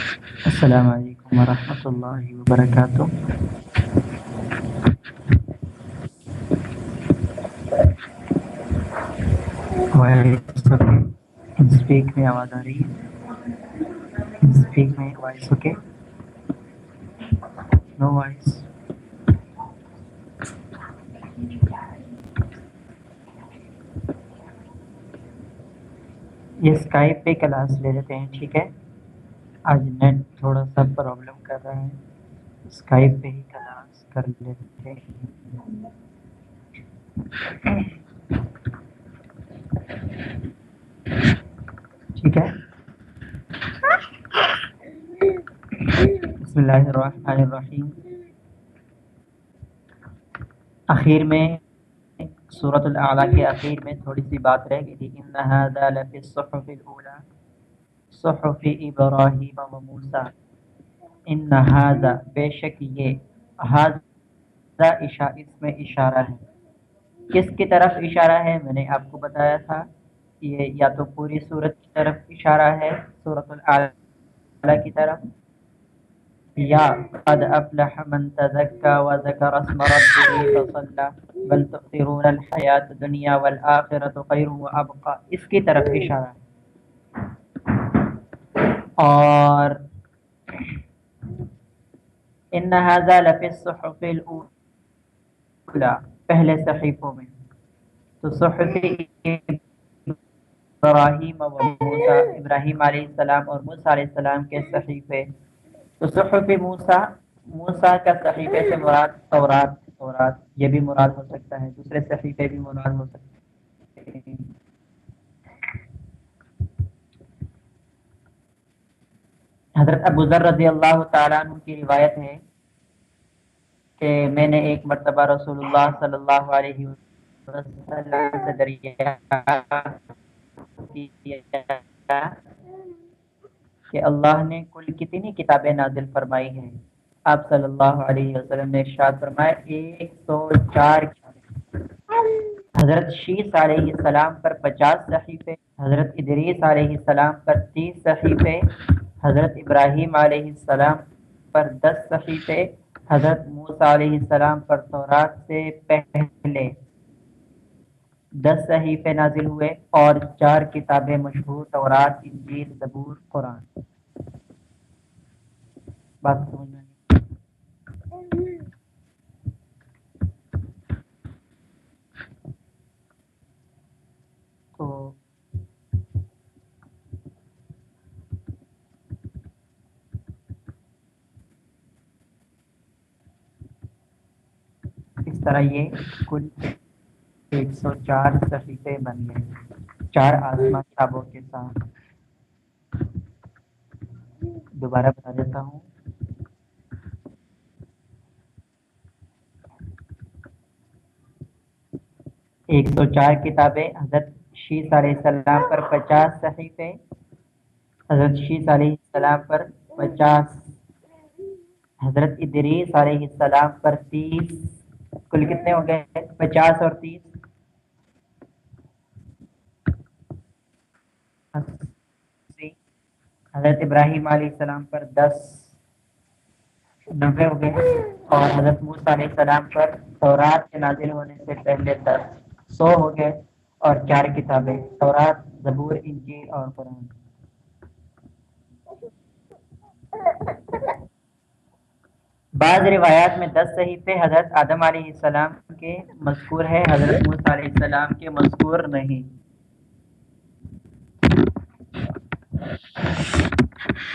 السلام علیکم ورحمۃ اللہ وبرکاتہ۔ اسپیک میں آواز آ رہی ہے۔ اسپیک میں وائس اوکے نو وائس یہ اسکائپ پہ کلاس لے لیتے ہیں، ٹھیک ہے؟ آج نیٹ تھوڑا سا پرابلم کر رہا ہے اسکائپ پہ ہی کلاس کر لیتے ہیں۔ ٹھیک ہے؟ بسم اللہ الرحمن الرحیم۔ اخیر میں صورت الاعلیٰ کے اخیر میں تھوڑی سی بات رہ گئی تھی۔ ان هذا لفی الصحف الاولى صحف ابراہیم و موسیٰ۔ ان هذا بے شک یہ هذا اس میں اشارہ ہے۔ کس کی طرف اشارہ ہے؟ میں نے آپ کو بتایا تھا یہ یا تو پوری صورت کی طرف اشارہ ہے صورت الاعلیٰ کی طرف، یا قد افلح من تزکا وذکر اسم ربه فصلى بل تؤثرون الحیات الدنیا والآخرت خیر و ابقا۔ اس کی طرف اشارہ ہے۔ اور ان هذا لفی الصحف الاولى پہلے صحیفوں میں۔ تو صحف ابراہیم و موسیٰ، ابراہیم علیہ السلام اور موسیٰ علیہ السلام کے صحیفے۔ تو صحف موسیٰ موسیٰ کا صحیفے سے مراد تورات تورات، یہ بھی مراد ہو سکتا ہے، دوسرے صحیفے بھی مراد ہو سکتے ہیں۔ حضرت ابو ذر رضی اللہ تعالیٰ عنہ کی روایت ہے کہ میں نے ایک مرتبہ رسول اللہ صلی اللہ علیہ وسلم سے دریا کہ اللہ نے کل کتنی کتابیں نازل فرمائی ہیں۔ آپ صلی اللہ علیہ وسلم نے ارشاد فرمایا، ایک سو چار حضرت شیس علیہ السلام پر پچاس صحیفے، حضرت ادریس علیہ السلام پر تیس صحیفے حضرت ابراہیم علیہ السلام پر دس صحیفے حضرت موسیٰ علیہ السلام پر تورات سے پہلے دس صحیفے نازل ہوئے اور چار کتابیں مشہور، تورات، انجیل، زبور، قرآن۔ بات سمجھ میں تو اس طرح یہ کل ایک سو چار صحیفے بن گئے چار آسمان کتابوں کے ساتھ۔ دوبارہ بتا دیتا ہوں۔ ایک سو چار کتابیں حضرت شیس علیہ السلام پر پچاس صحیفے حضرت شیس علیہ السلام پر پچاس۔ حضرت ادریس علیہ السلام پر تیس۔ کل کتنے ہو گئے پچاس اور تیس؟ حضرت ابراہیم علیہ السلام پر دس نبے ہو گئے۔ اور حضرت موسیٰ علیہ السلام پر تورات کے نازل ہونے سے پہلے دس، سو ہو گئے اور چار کتابیں، تورات، زبور، انجیل اور قرآن۔ بعض روایات میں دس صحیفے حضرت آدم علیہ السلام کے مذکور ہے حضرت موسیٰ علیہ السلام کے مذکور نہیں۔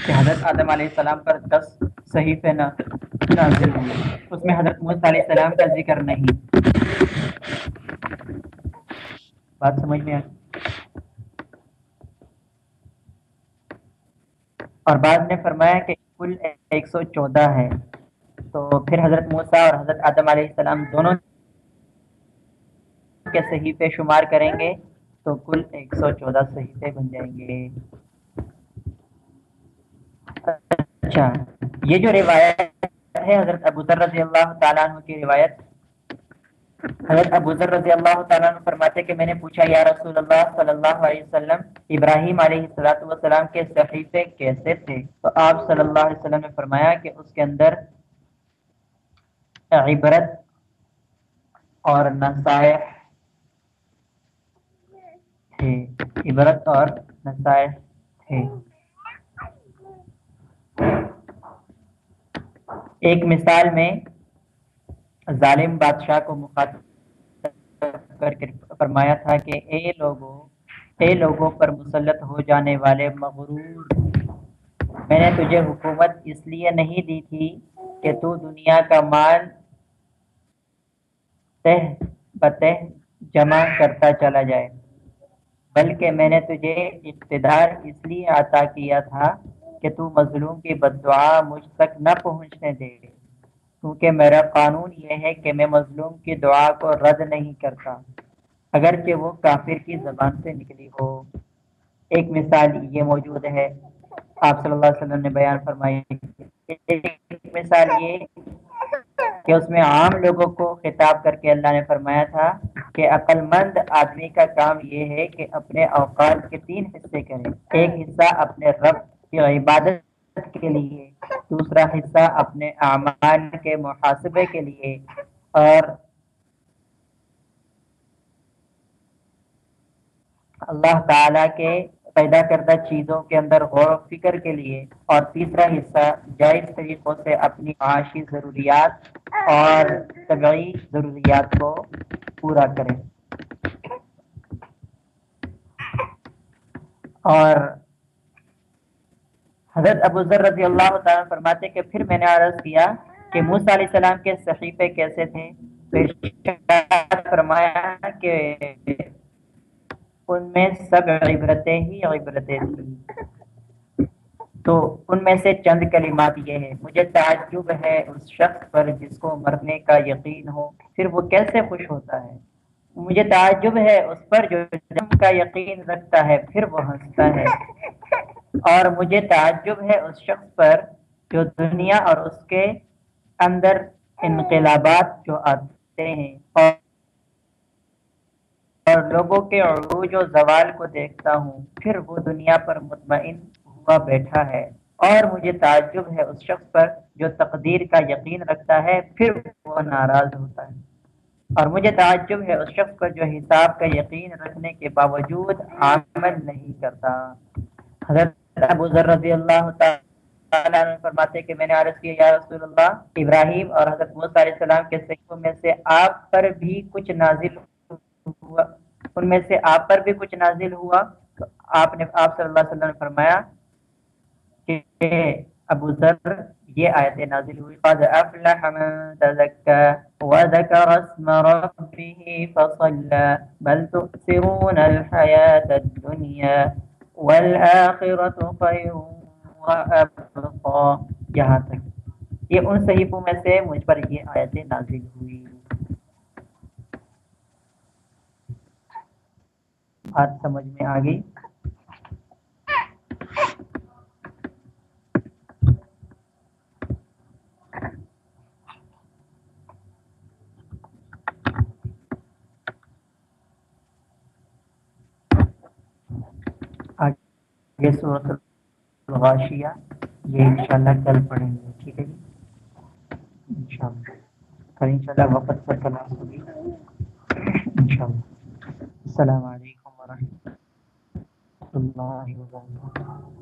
کہ حضرت آدم علیہ السلام پر دس صحیفے نازل ہوئے، اس میں حضرت موسیٰ علیہ السلام کا ذکر نہیں۔ بات سمجھ میں آئی؟ اور بعد نے فرمایا کہ کل ایک سو چودہ ہے۔ تو پھر حضرت موسیٰ اور حضرت آدم علیہ السلام دونوں کے صحیفے شمار کریں گے تو کل ایک سو چودہ صحیفے بن جائیں گے۔ اچھا یہ جو روایت ہے حضرت ابو ذر رضی اللہ تعالیٰ عنہ کی روایت، حضرت ابو ذر رضی اللہ تعالیٰ عنہ فرماتے کہ میں نے پوچھا، یا رسول اللہ صلی اللہ علیہ وسلم، ابراہیم علیہ السلاۃ والسلام کے صحیفے کیسے تھے؟ تو آپ صلی اللہ علیہ وسلم نے فرمایا کہ اس کے اندر عبرت اور نصائح. تھے. عبرت اور نصائح تھے. ایک مثال میں ظالم بادشاہ کو مخاطب کر کے فرمایا تھا کہ اے لوگوں اے لوگوں پر مسلط ہو جانے والے مغرور، میں نے تجھے حکومت اس لیے نہیں دی تھی کہ تو دنیا کا مال تہ بتہ جمع کرتا چلا جائے۔ بلکہ میں نے تجھے اقتدار اس لیے عطا کیا تھا کہ تو مظلوم کی بد دعا مجھ تک نہ پہنچنے دے۔ کیونکہ میرا قانون یہ ہے کہ میں مظلوم کی دعا کو رد نہیں کرتا، اگرچہ وہ کافر کی زبان سے نکلی ہو۔ ایک مثال یہ موجود ہے، آپ صلی اللہ علیہ وسلم نے بیان فرمائی مثال یہ کہ اس میں عام لوگوں کو خطاب کر کے اللہ نے فرمایا تھا کہ عقل مند آدمی کا کام یہ ہے کہ اپنے اوقات کے تین حصے کرے۔ ایک حصہ اپنے رب کی عبادت کے لیے، دوسرا حصہ اپنے اعمال کے محاسبے کے لیے اور اللہ تعالی کے پیدا کردہ چیزوں کے اندر غور و فکر کے لیے اور تیسرا حصہ جائز طریقوں سے اپنی معاشی ضروریات اور طبعی ضروریات کو پورا کریں۔ اور حضرت ابو ذر رضی اللہ تعالیٰ فرماتے کہ پھر میں نے عرض کیا کہ موسیٰ علیہ السلام کے صحیفے کیسے تھے؟ فرمایا کہ ان میں سب عبرتیں ہی عبرتیں تھیں۔ تو ان میں سے چند کلمات یہ ہے مجھے تعجب ہے اس شخص پر جس کو مرنے کا یقین ہو، پھر وہ کیسے خوش ہوتا ہے؟ مجھے تعجب ہے اس پر جو جم کا یقین رکھتا ہے، پھر وہ ہنستا ہے۔ اور مجھے تعجب ہے اس شخص پر جو دنیا اور اس کے اندر انقلابات جو آتے ہیں اور اور لوگوں کے عروج و زوال کو دیکھتا ہوں۔ پھر وہ دنیا پر مطمئن ہوا بیٹھا ہے۔ اور مجھے تعجب ہے اس شخص پر جو تقدیر کا یقین رکھتا ہے، پھر وہ ناراض ہوتا ہے۔ اور مجھے تعجب ہے اس شخص پر جو حساب کا یقین رکھنے کے باوجود عمل نہیں کرتا۔ حضرت ابو ذر رضی اللہ تعالیٰ فرماتے کہ میں نے عرض کیا، یا رسول اللہ، ابراہیم اور حضرت موسیٰ علیہ السلام کے صحیحوں میں سے آپ پر بھی کچھ نازل ہوا۔ ان میں سے آپ پر بھی کچھ نازل ہوا۔ تو آپ نے، آپ صلی اللہ علیہ وسلم نے فرمایا کہ ابو ذر، یہ آیت نازل ہوئی۔ قد افلح من تزكى وذكر اسم ربه فصلى بل تؤثرون الحياة الدنيا والآخرة خير وأبقى۔ یہاں تک۔ یہ ان صحیفوں میں سے مجھ پر یہ آیتیں نازل ہوئی۔ بات سمجھ میں آ گئی۔ یہ صورت الغاشیہ، یہ انشاءاللہ کل پڑھیں گے، ٹھیک ہے جی؟ انشاءاللہ۔ کل انشاءاللہ وقت پر کلاس ہوگی۔ انشاءاللہ۔ السلام علیکم۔ ورحمۃ اللہ وبرکاتہ